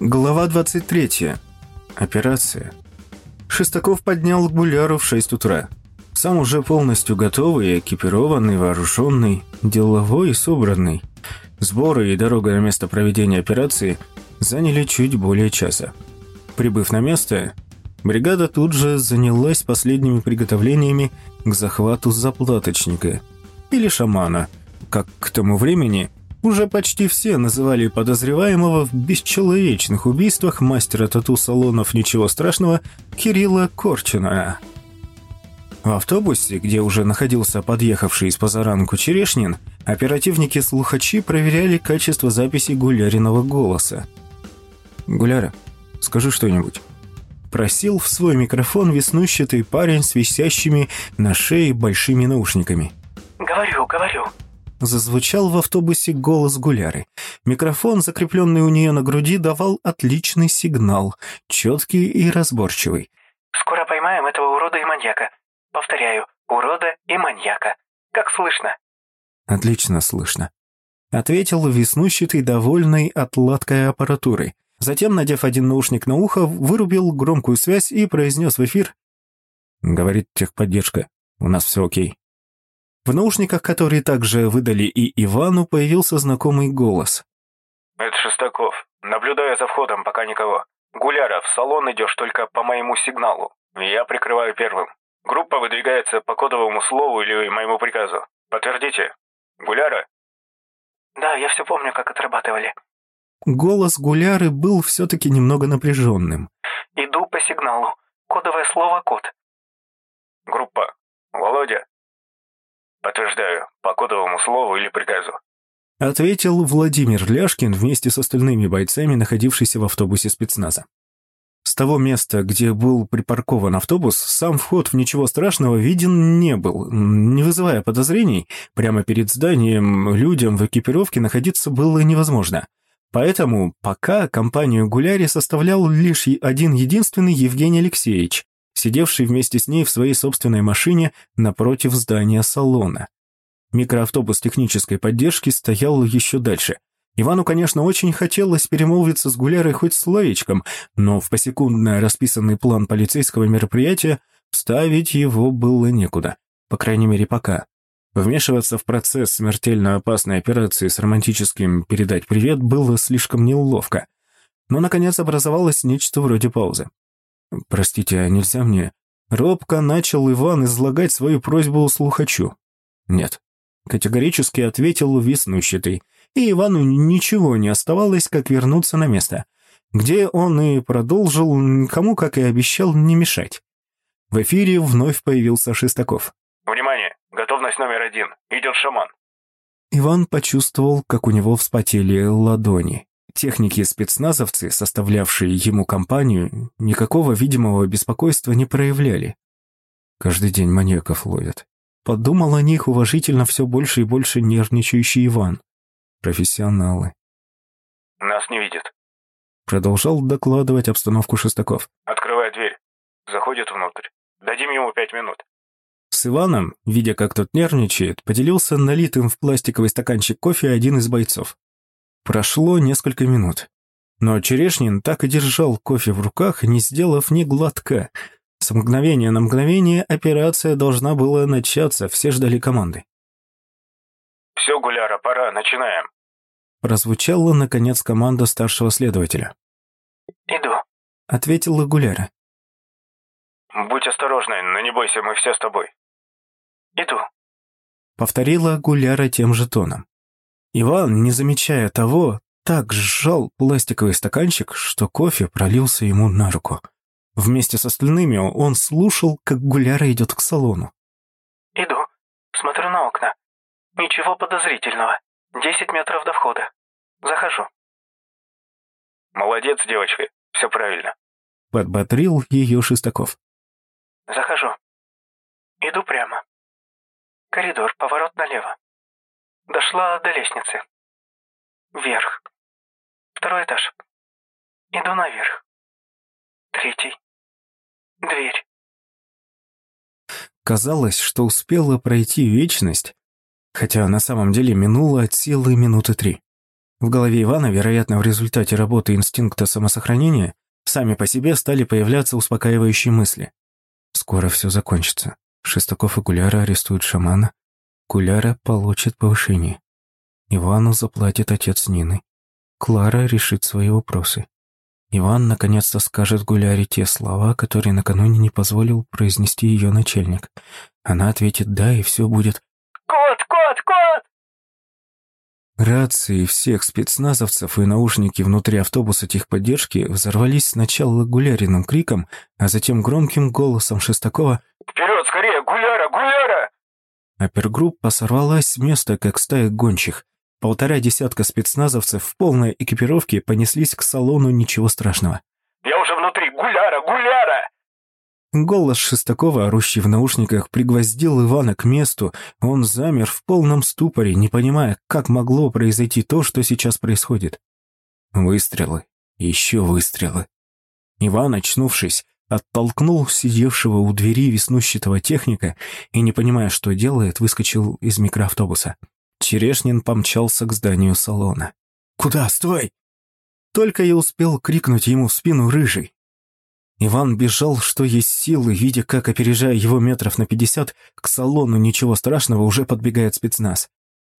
Глава 23. Операция. Шестаков поднял Гуляру в 6 утра. Сам уже полностью готовый, экипированный, вооруженный, деловой и собранный. Сборы и дорога на место проведения операции заняли чуть более часа. Прибыв на место, бригада тут же занялась последними приготовлениями к захвату заплаточника или шамана, как к тому времени – уже почти все называли подозреваемого в бесчеловечных убийствах мастера тату-салонов «Ничего страшного» Кирилла Корчина. В автобусе, где уже находился подъехавший из позаранку Черешнин, оперативники-слухачи проверяли качество записи Гуляриного голоса. «Гуляра, скажи что-нибудь». Просил в свой микрофон веснущатый парень с висящими на шее большими наушниками. «Говорю, говорю», Зазвучал в автобусе голос Гуляры. Микрофон, закрепленный у нее на груди, давал отличный сигнал, четкий и разборчивый. «Скоро поймаем этого урода и маньяка. Повторяю, урода и маньяка. Как слышно?» «Отлично слышно», — ответил веснущатый, довольный отладкой аппаратуры. Затем, надев один наушник на ухо, вырубил громкую связь и произнес в эфир. «Говорит техподдержка. У нас все окей». В наушниках, которые также выдали и Ивану, появился знакомый голос. «Это Шестаков. Наблюдаю за входом, пока никого. Гуляра, в салон идешь только по моему сигналу. Я прикрываю первым. Группа выдвигается по кодовому слову или моему приказу. Подтвердите. Гуляра?» «Да, я все помню, как отрабатывали». Голос Гуляры был все-таки немного напряженным. «Иду по сигналу. Кодовое слово «код». «Группа. Володя, «Подтверждаю, по кодовому слову или приказу». Ответил Владимир Ляшкин вместе с остальными бойцами, находившийся в автобусе спецназа. С того места, где был припаркован автобус, сам вход в ничего страшного виден не был. Не вызывая подозрений, прямо перед зданием людям в экипировке находиться было невозможно. Поэтому пока компанию Гуляри составлял лишь один единственный Евгений Алексеевич, сидевший вместе с ней в своей собственной машине напротив здания салона. Микроавтобус технической поддержки стоял еще дальше. Ивану, конечно, очень хотелось перемолвиться с Гулярой хоть словечком, но в посекундно расписанный план полицейского мероприятия вставить его было некуда. По крайней мере, пока. Вмешиваться в процесс смертельно опасной операции с романтическим «передать привет» было слишком неловко. Но, наконец, образовалось нечто вроде паузы. «Простите, а нельзя мне?» Робко начал Иван излагать свою просьбу слухачу. «Нет», — категорически ответил веснущатый, и Ивану ничего не оставалось, как вернуться на место, где он и продолжил, кому, как и обещал, не мешать. В эфире вновь появился Шестаков. «Внимание! Готовность номер один. Идет шаман!» Иван почувствовал, как у него вспотели ладони. Техники-спецназовцы, составлявшие ему компанию, никакого видимого беспокойства не проявляли. Каждый день маньяков ловят. Подумал о них уважительно все больше и больше нервничающий Иван. Профессионалы. «Нас не видят», — продолжал докладывать обстановку Шестаков. «Открывай дверь. Заходит внутрь. Дадим ему пять минут». С Иваном, видя, как тот нервничает, поделился налитым в пластиковый стаканчик кофе один из бойцов. Прошло несколько минут. Но Черешнин так и держал кофе в руках, не сделав ни глотка. С мгновения на мгновение операция должна была начаться, все ждали команды. «Все, Гуляра, пора, начинаем». Прозвучала, наконец, команда старшего следователя. «Иду», — ответила Гуляра. «Будь осторожной, но не бойся, мы все с тобой». «Иду», — повторила Гуляра тем же тоном. Иван, не замечая того, так сжал пластиковый стаканчик, что кофе пролился ему на руку. Вместе с остальными он слушал, как Гуляра идет к салону. «Иду. Смотрю на окна. Ничего подозрительного. Десять метров до входа. Захожу». «Молодец, девочка. Все правильно». Подбодрил ее Шестаков. «Захожу. Иду прямо. Коридор, поворот налево. Дошла до лестницы. Вверх. Второй этаж. Иду наверх. Третий. Дверь. Казалось, что успела пройти вечность, хотя на самом деле минуло от силы минуты три. В голове Ивана, вероятно, в результате работы инстинкта самосохранения, сами по себе стали появляться успокаивающие мысли. Скоро все закончится. Шестаков и Гуляра арестуют шамана. Гуляра получит повышение. Ивану заплатит отец Нины. Клара решит свои вопросы. Иван наконец-то скажет Гуляре те слова, которые накануне не позволил произнести ее начальник. Она ответит «да», и все будет «Кот, кот, кот!» Рации всех спецназовцев и наушники внутри автобуса техподдержки взорвались сначала гуляриным криком, а затем громким голосом Шестакова «Вперед, скорее! Гуляра! Гуляра!» Опергруппа сорвалась с места, как стая гончих. Полтора десятка спецназовцев в полной экипировке понеслись к салону «Ничего страшного». «Я уже внутри! Гуляра! Гуляра!» Голос Шестакова, орущий в наушниках, пригвоздил Ивана к месту. Он замер в полном ступоре, не понимая, как могло произойти то, что сейчас происходит. Выстрелы. Еще выстрелы. Иван, очнувшись, оттолкнул сидевшего у двери веснущатого техника и, не понимая, что делает, выскочил из микроавтобуса. Черешнин помчался к зданию салона. «Куда? Стой!» Только я успел крикнуть ему в спину рыжий. Иван бежал, что есть силы, видя, как, опережая его метров на пятьдесят, к салону ничего страшного уже подбегает спецназ.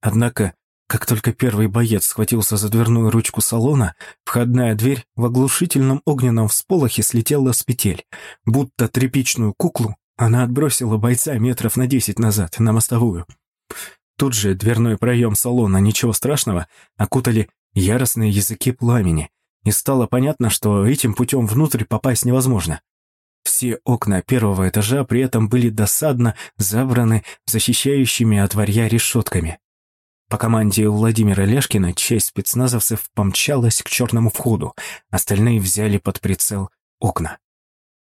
Однако, как только первый боец схватился за дверную ручку салона, входная дверь в оглушительном огненном всполохе слетела с петель. Будто тряпичную куклу она отбросила бойца метров на десять назад, на мостовую. Тут же дверной проем салона «Ничего страшного» окутали яростные языки пламени, и стало понятно, что этим путем внутрь попасть невозможно. Все окна первого этажа при этом были досадно забраны защищающими от варья решетками. По команде Владимира Лешкина часть спецназовцев помчалась к черному входу, остальные взяли под прицел окна.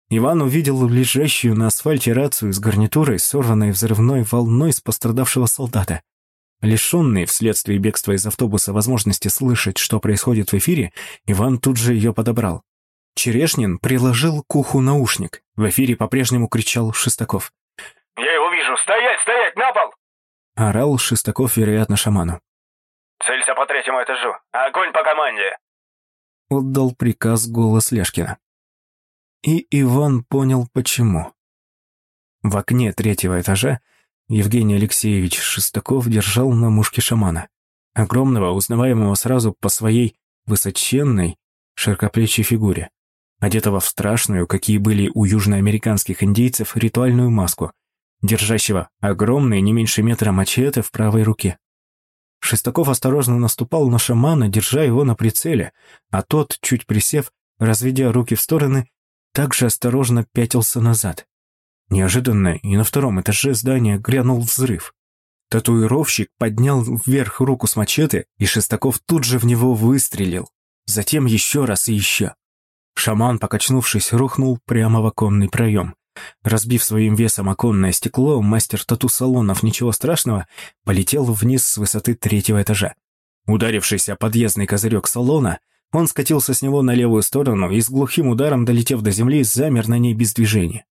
Иван увидел лежащую на асфальте рацию с гарнитурой, сорванной взрывной волной с пострадавшего солдата. Лишенный вследствие бегства из автобуса возможности слышать, что происходит в эфире, Иван тут же ее подобрал. Черешнин приложил к уху наушник. В эфире по-прежнему кричал Шестаков. «Я его вижу! Стоять, стоять, на пол!» Орал Шестаков, вероятно, шаману. «Целься по третьему этажу! Огонь по команде!» Отдал приказ голос Лешкина. И Иван понял, почему. В окне третьего этажа Евгений Алексеевич Шестаков держал на мушке шамана. Огромного, узнаваемого сразу по своей высоченной, широкоплечей фигуре, одетого в страшную, какие были у южноамериканских индейцев, ритуальную маску, держащего огромный, не меньше метра мачете в правой руке. Шестаков осторожно наступал на шамана, держа его на прицеле, а тот, чуть присев, разведя руки в стороны, также осторожно пятился назад. Неожиданно и на втором этаже здания грянул взрыв. Татуировщик поднял вверх руку с мачете, и Шестаков тут же в него выстрелил. Затем еще раз и еще. Шаман, покачнувшись, рухнул прямо в оконный проем. Разбив своим весом оконное стекло, мастер тату-салонов «Ничего страшного» полетел вниз с высоты третьего этажа. Ударившись о подъездный козырек салона, он скатился с него на левую сторону и с глухим ударом, долетев до земли, замер на ней без движения.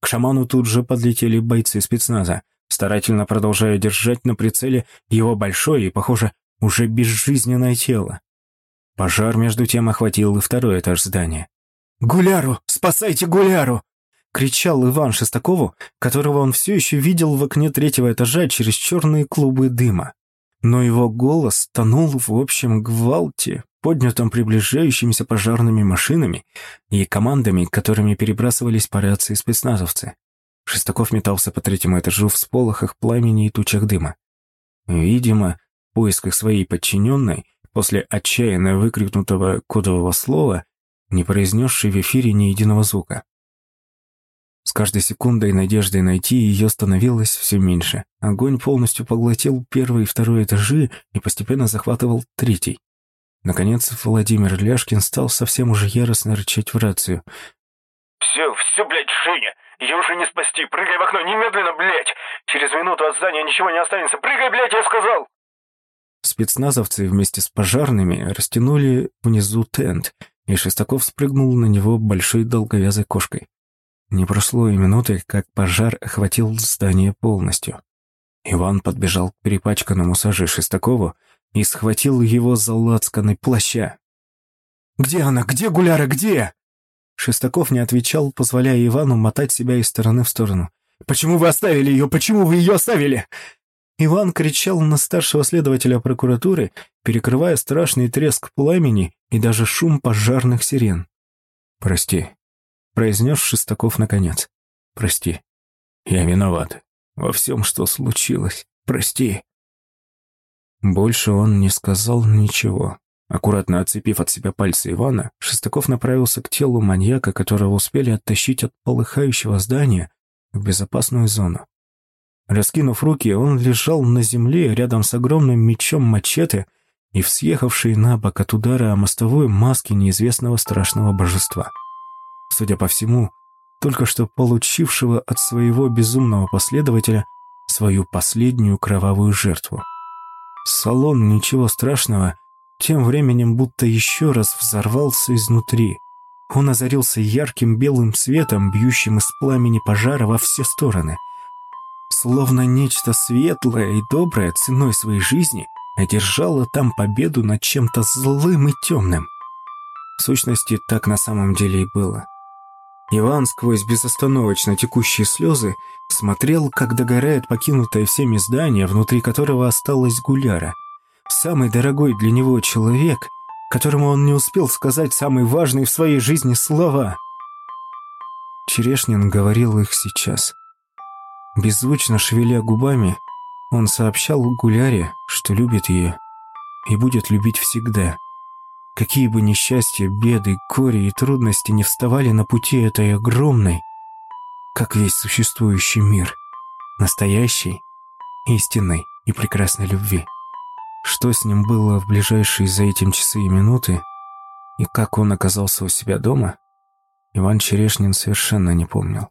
К шаману тут же подлетели бойцы спецназа, старательно продолжая держать на прицеле его большое и, похоже, уже безжизненное тело. Пожар, между тем, охватил и второй этаж здания. «Гуляру! Спасайте Гуляру!» — кричал Иван Шестакову, которого он все еще видел в окне третьего этажа через черные клубы дыма. Но его голос тонул в общем гвалте, поднятом приближающимися пожарными машинами и командами, которыми перебрасывались по рации спецназовцы. Шестаков метался по третьему этажу в сполохах пламени и тучах дыма. Видимо, в поисках своей подчиненной, после отчаянно выкрикнутого кодового слова, не произнесшей в эфире ни единого звука. С каждой секундой надеждой найти ее становилось все меньше. Огонь полностью поглотил первый и второй этажи и постепенно захватывал третий. Наконец, Владимир Ляшкин стал совсем уже яростно рычать в рацию. «Все, все, блядь, Женя! Ее уже не спасти! Прыгай в окно, немедленно, блядь! Через минуту от здания ничего не останется! Прыгай, блядь, я сказал!» Спецназовцы вместе с пожарными растянули внизу тент, и Шестаков спрыгнул на него большой долговязой кошкой. Не прошло и минуты, как пожар охватил здание полностью. Иван подбежал к перепачканному саже Шестакову, и схватил его за лацканы плаща. «Где она? Где Гуляра? Где?» Шестаков не отвечал, позволяя Ивану мотать себя из стороны в сторону. «Почему вы оставили ее? Почему вы ее оставили?» Иван кричал на старшего следователя прокуратуры, перекрывая страшный треск пламени и даже шум пожарных сирен. «Прости», — произнес Шестаков наконец. «Прости. Я виноват. Во всем, что случилось. Прости». Больше он не сказал ничего. Аккуратно отцепив от себя пальцы Ивана, Шестаков направился к телу маньяка, которого успели оттащить от полыхающего здания в безопасную зону. Раскинув руки, он лежал на земле рядом с огромным мечом мачете и всъехавшей на бок от удара о мостовую маски неизвестного страшного божества. Судя по всему, только что получившего от своего безумного последователя свою последнюю кровавую жертву. Салон ничего страшного, тем временем будто еще раз взорвался изнутри. Он озарился ярким белым светом, бьющим из пламени пожара во все стороны. Словно нечто светлое и доброе ценой своей жизни одержало там победу над чем-то злым и темным. В сущности, так на самом деле и было. Иван сквозь безостановочно текущие слезы смотрел, как догорает покинутое всеми здание, внутри которого осталась Гуляра. Самый дорогой для него человек, которому он не успел сказать самые важные в своей жизни слова. Черешнин говорил их сейчас. Беззвучно шевеля губами, он сообщал Гуляре, что любит ее и будет любить всегда. Какие бы несчастья, беды, горе и трудности не вставали на пути этой огромной, как весь существующий мир, настоящей, истинной и прекрасной любви. Что с ним было в ближайшие за этим часы и минуты, и как он оказался у себя дома, Иван Черешнин совершенно не помнил.